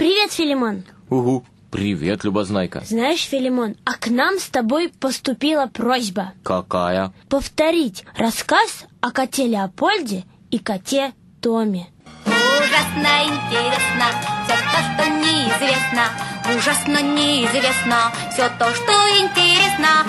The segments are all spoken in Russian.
Привет, Филимон. Угу. Привет, Любознайка. Знаешь, Филимон, а к нам с тобой поступила просьба Какая? повторить рассказ о коте Леопольде и коте Томе. Ужасно интересно все то, что неизвестно. Ужасно неизвестно все то, что интересно.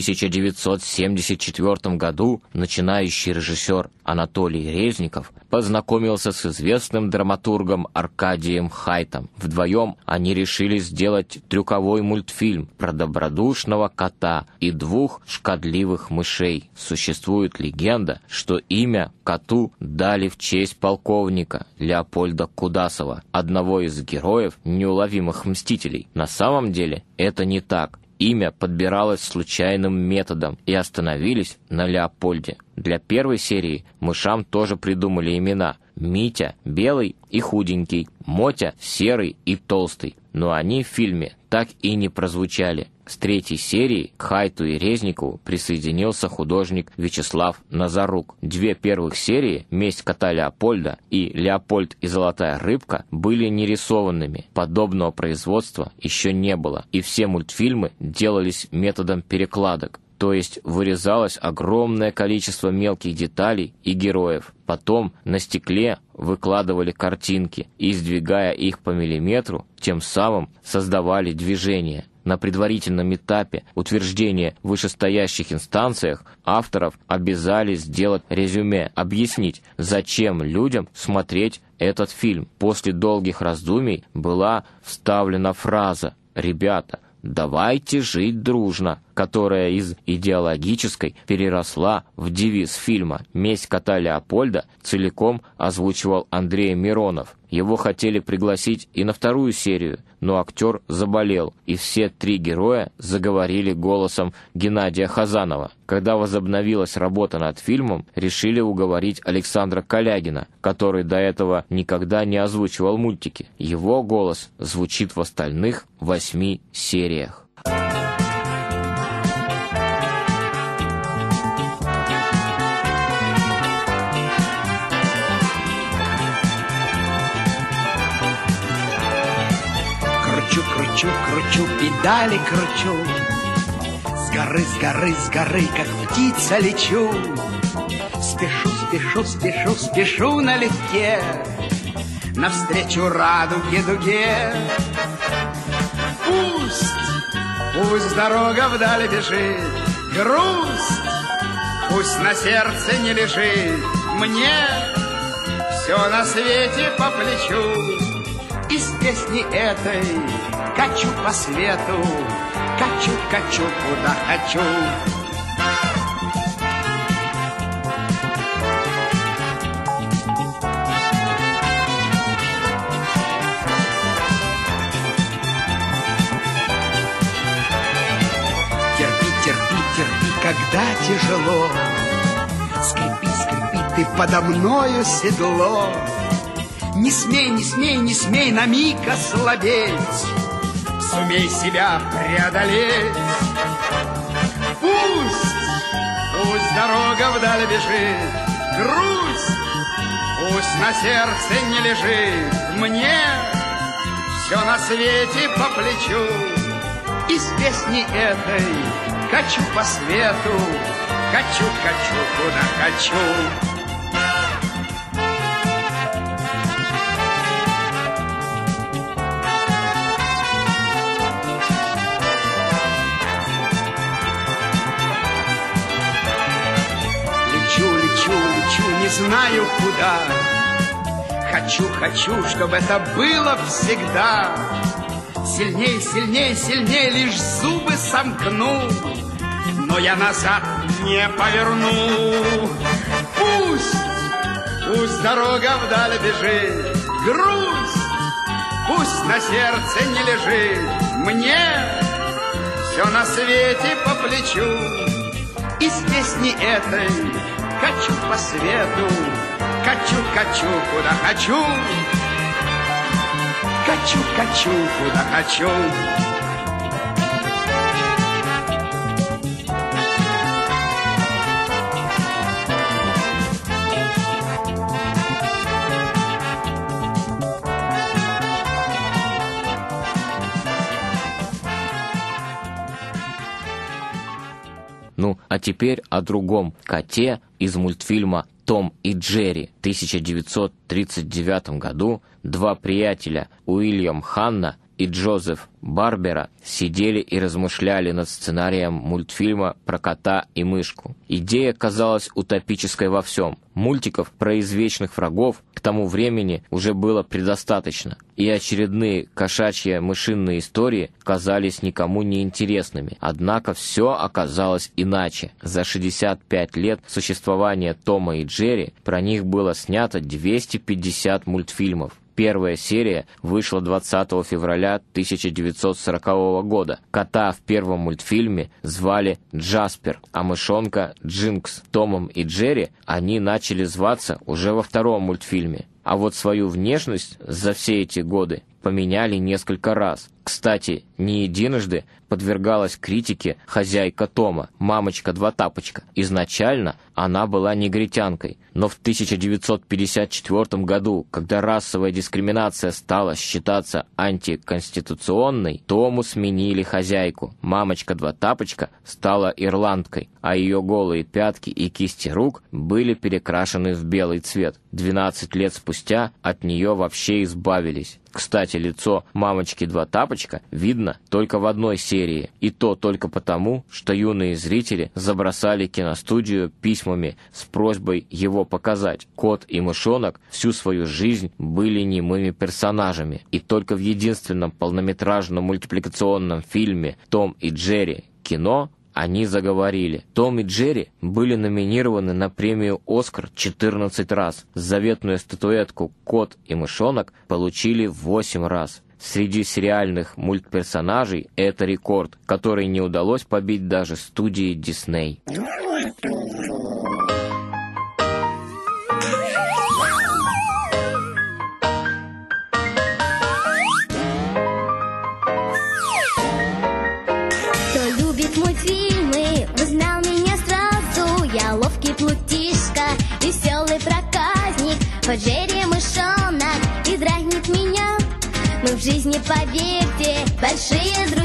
1974 году начинающий режиссер Анатолий Резников познакомился с известным драматургом Аркадием Хайтом. Вдвоем они решили сделать трюковой мультфильм про добродушного кота и двух шкодливых мышей. Существует легенда, что имя коту дали в честь полковника Леопольда Кудасова, одного из героев неуловимых мстителей. На самом деле это не так. Имя подбиралось случайным методом и остановились на Леопольде. Для первой серии мышам тоже придумали имена. Митя – белый и худенький, Мотя – серый и толстый. Но они в фильме так и не прозвучали. С третьей серии к Хайту и Резникову присоединился художник Вячеслав Назарук. Две первых серии «Месть кота Леопольда» и «Леопольд и золотая рыбка» были нерисованными. Подобного производства еще не было, и все мультфильмы делались методом перекладок то есть вырезалось огромное количество мелких деталей и героев. Потом на стекле выкладывали картинки и, сдвигая их по миллиметру, тем самым создавали движение. На предварительном этапе утверждения в вышестоящих инстанциях авторов обязали сделать резюме, объяснить, зачем людям смотреть этот фильм. После долгих раздумий была вставлена фраза «Ребята, «Давайте жить дружно», которая из идеологической переросла в девиз фильма «Месть кота Леопольда» целиком озвучивал Андрей Миронов. Его хотели пригласить и на вторую серию, но актер заболел, и все три героя заговорили голосом Геннадия Хазанова. Когда возобновилась работа над фильмом, решили уговорить Александра Калягина, который до этого никогда не озвучивал мультики. Его голос звучит в остальных восьми сериях. Кручу, кручу, кручу, педали кручу. С горы, с горы, с горы, как птица лечу. Спешу, спешу, спешу, спешу налегке Навстречу радуге дуге. Пусть, пусть дорога вдали бежит, грусть, пусть на сердце не лежит. Мне все на свете по плечу. Из песни этой качу по свету, качу, качу, куда хочу. Когда тяжело. Скрипи, скрипи, ты подо мною седло. Не смей, не смей, не смей на миг ослабеть. Сумей себя преодолеть. Пусть, пусть дорога вдаль бежит, грусть, пусть на сердце не лежит. Мне все на свете по плечу. Из песни этой качу по свету, качу, качу, куда хочу. Не знаю куда. Хочу, хочу, чтобы это было всегда. Сильней, сильней, сильней, лишь зубы сомкну. Но я назад не поверну. Пусть, пусть дорога вдаль бежит. Грусть, пусть на сердце не лежит. Мне все на свете по плечу. Из песни этой качу по свету, качу, качу, куда хочу. Качу, качу, куда хочу. Ну, а теперь о другом коте из мультфильма «Том и Джерри» в 1939 году. Два приятеля Уильям Ханна и Джозеф Барбера сидели и размышляли над сценарием мультфильма про кота и мышку. Идея казалась утопической во всем. Мультиков про извечных врагов к тому времени уже было предостаточно, и очередные кошачьи мышиные истории казались никому не интересными. Однако все оказалось иначе. За 65 лет существования Тома и Джерри про них было снято 250 мультфильмов. Первая серия вышла 20 февраля 1940 года. Кота в первом мультфильме звали Джаспер, а мышонка Джинкс. Томом и Джерри они начали зваться уже во втором мультфильме. А вот свою внешность за все эти годы поменяли несколько раз. Кстати, не единожды подвергалась критике хозяйка Тома, мамочка Два Тапочка. Изначально она была негритянкой, но в 1954 году, когда расовая дискриминация стала считаться антиконституционной, Тому сменили хозяйку. Мамочка Два Тапочка стала ирландкой, а ее голые пятки и кисти рук были перекрашены в белый цвет. 12 лет спустя от нее вообще избавились. Кстати, лицо мамочки Два Тапочка видно только в одной серии, и то только потому, что юные зрители забросали киностудию письмами с просьбой его показать. Кот и мышонок всю свою жизнь были немыми персонажами, и только в единственном полнометражном мультипликационном фильме «Том и Джерри» кино они заговорили. Том и Джерри были номинированы на премию «Оскар» 14 раз. Заветную статуэтку «Кот и мышонок» получили 8 раз. Среди сериальных мультперсонажей это рекорд, который не удалось побить даже студии Дисней. Поджерри мышонок и дразнит меня. Мы в жизни, поверьте, большие друзья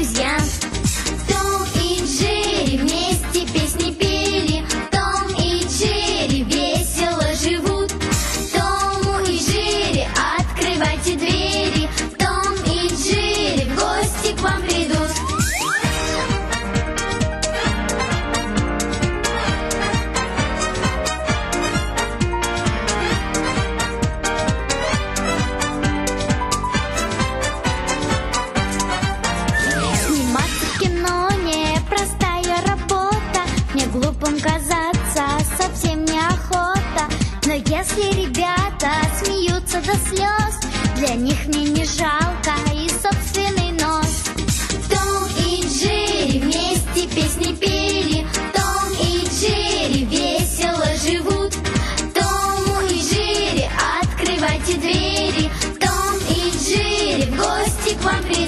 если ребята смеются до слез, для них мне не жалко и собственный нос. Том и Джерри вместе песни пели, Том и Джерри весело живут. Тому и Джерри открывайте двери, Том и Джерри в гости к вам приедут.